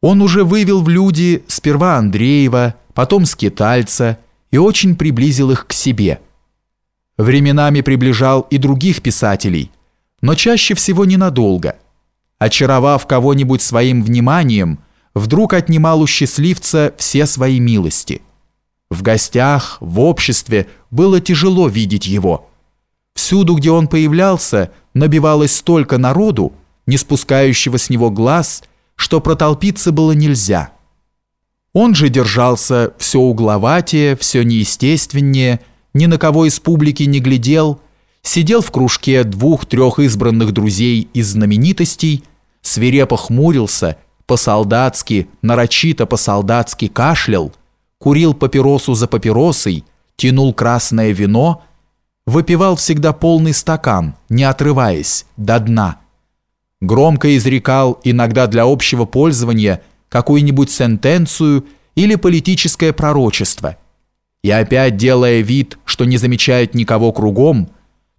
Он уже вывел в люди сперва Андреева, потом Скитальца и очень приблизил их к себе. Временами приближал и других писателей, но чаще всего ненадолго. Очаровав кого-нибудь своим вниманием, вдруг отнимал у счастливца все свои милости. В гостях, в обществе было тяжело видеть его. Всюду, где он появлялся, набивалось столько народу, не спускающего с него глаз – что протолпиться было нельзя. Он же держался все угловатее, все неестественнее, ни на кого из публики не глядел, сидел в кружке двух-трех избранных друзей из знаменитостей, свирепо хмурился, по-солдатски, нарочито по-солдатски кашлял, курил папиросу за папиросой, тянул красное вино, выпивал всегда полный стакан, не отрываясь, до дна – громко изрекал иногда для общего пользования какую-нибудь сентенцию или политическое пророчество. И опять делая вид, что не замечает никого кругом,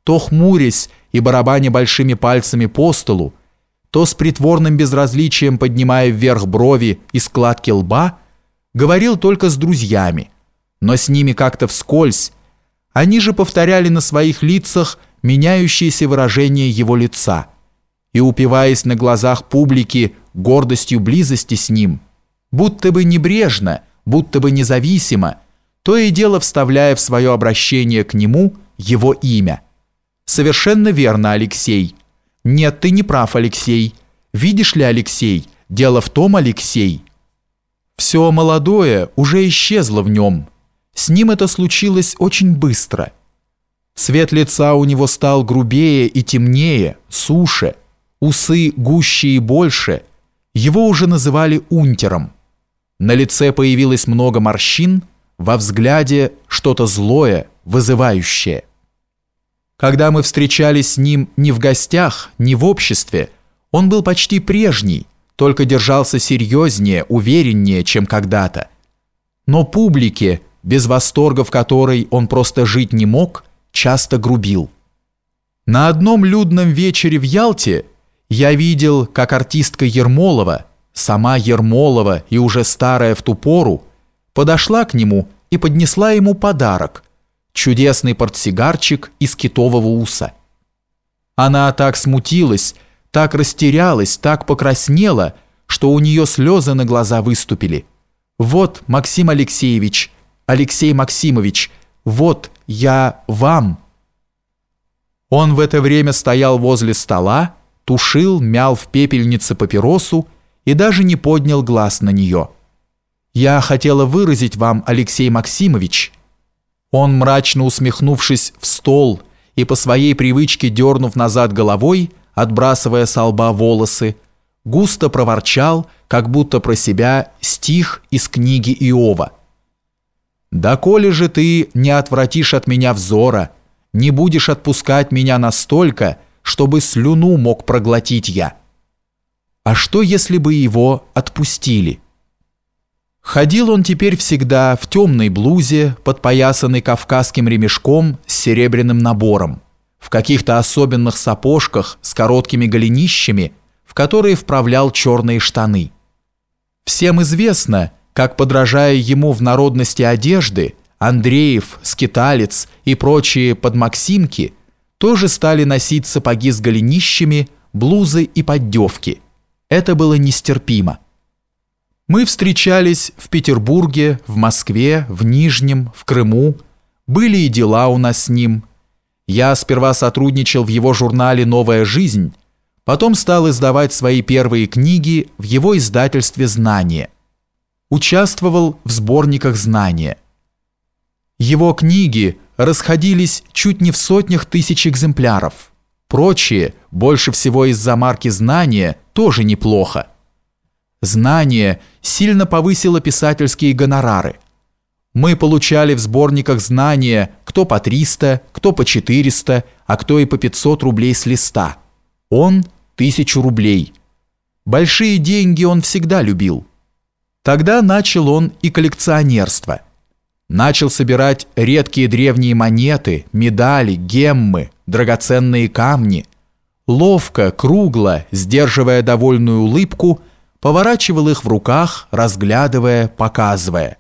то хмурясь и барабаня большими пальцами по столу, то с притворным безразличием поднимая вверх брови и складки лба, говорил только с друзьями, но с ними как-то вскользь, они же повторяли на своих лицах меняющиеся выражения его лица – и упиваясь на глазах публики гордостью близости с ним, будто бы небрежно, будто бы независимо, то и дело вставляя в свое обращение к нему его имя. «Совершенно верно, Алексей». «Нет, ты не прав, Алексей». «Видишь ли, Алексей, дело в том, Алексей». Все молодое уже исчезло в нем. С ним это случилось очень быстро. Цвет лица у него стал грубее и темнее, суше – усы гуще и больше, его уже называли унтером. На лице появилось много морщин, во взгляде что-то злое, вызывающее. Когда мы встречались с ним не в гостях, не в обществе, он был почти прежний, только держался серьезнее, увереннее, чем когда-то. Но публике, без восторга в которой он просто жить не мог, часто грубил. На одном людном вечере в Ялте я видел, как артистка Ермолова, сама Ермолова и уже старая в ту пору, подошла к нему и поднесла ему подарок – чудесный портсигарчик из китового уса. Она так смутилась, так растерялась, так покраснела, что у нее слезы на глаза выступили. «Вот, Максим Алексеевич, Алексей Максимович, вот я вам». Он в это время стоял возле стола, тушил, мял в пепельнице папиросу и даже не поднял глаз на нее. «Я хотела выразить вам, Алексей Максимович». Он, мрачно усмехнувшись в стол и по своей привычке дернув назад головой, отбрасывая с лба волосы, густо проворчал, как будто про себя, стих из книги Иова. «Да коли же ты не отвратишь от меня взора, не будешь отпускать меня настолько, чтобы слюну мог проглотить я. А что, если бы его отпустили? Ходил он теперь всегда в темной блузе, подпоясанной кавказским ремешком с серебряным набором, в каких-то особенных сапожках с короткими голенищами, в которые вправлял черные штаны. Всем известно, как, подражая ему в народности одежды, Андреев, Скиталец и прочие подмаксимки – тоже стали носить сапоги с голенищами, блузы и поддевки. Это было нестерпимо. Мы встречались в Петербурге, в Москве, в Нижнем, в Крыму. Были и дела у нас с ним. Я сперва сотрудничал в его журнале «Новая жизнь», потом стал издавать свои первые книги в его издательстве «Знание». Участвовал в сборниках «Знания». Его книги – расходились чуть не в сотнях тысяч экземпляров. Прочие, больше всего из-за марки «Знания», тоже неплохо. «Знание» сильно повысило писательские гонорары. Мы получали в сборниках «Знания» кто по 300, кто по 400, а кто и по 500 рублей с листа. Он – тысячу рублей. Большие деньги он всегда любил. Тогда начал он и коллекционерство – начал собирать редкие древние монеты, медали, геммы, драгоценные камни. Ловко, кругло, сдерживая довольную улыбку, поворачивал их в руках, разглядывая, показывая.